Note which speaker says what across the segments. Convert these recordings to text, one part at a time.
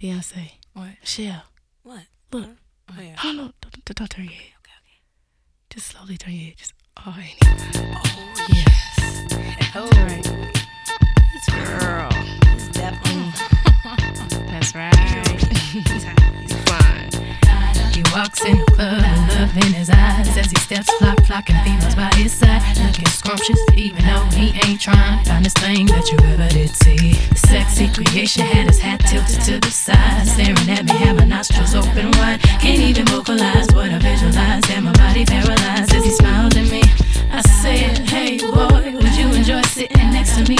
Speaker 1: Beyonce.
Speaker 2: What?
Speaker 1: Michelle.
Speaker 2: What?
Speaker 1: Look.
Speaker 2: Oh, yeah.
Speaker 1: Oh no, don't, don't, don't turn your head.
Speaker 2: Okay, okay.
Speaker 1: Just slowly turn your head. Just oh, ain't
Speaker 2: Oh,
Speaker 1: yes.
Speaker 2: Oh,
Speaker 1: right.
Speaker 3: He walks in the club love in his eyes as he steps flock, flocking females by his side. Looking scrumptious, even though he ain't trying. Finest thing that you ever did see. The sexy creation had his hat tilted to the side, staring at me, my nostrils open wide. Can't even vocalize what I visualize. Had my body paralyzed as he smiled at me. I said, Hey boy, would you enjoy sitting next to me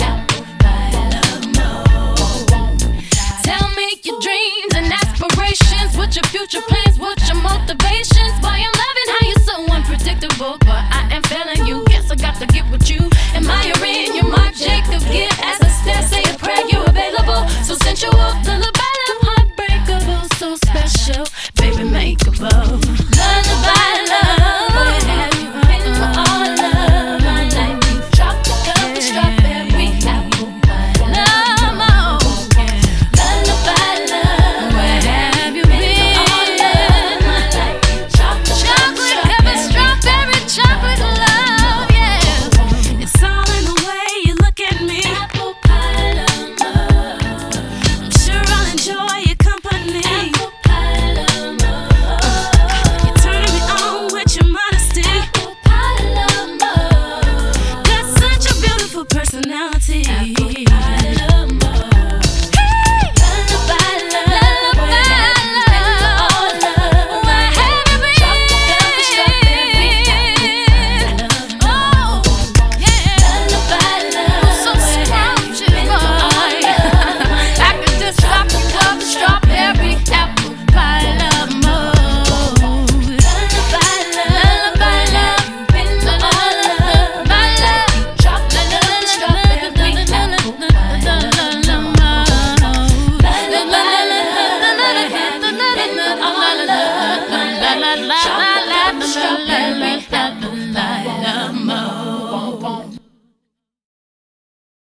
Speaker 3: apple pie love more. Tell me your dreams and aspirations. What your future plans? What your motivations? Baby, makeable. Lullaby love.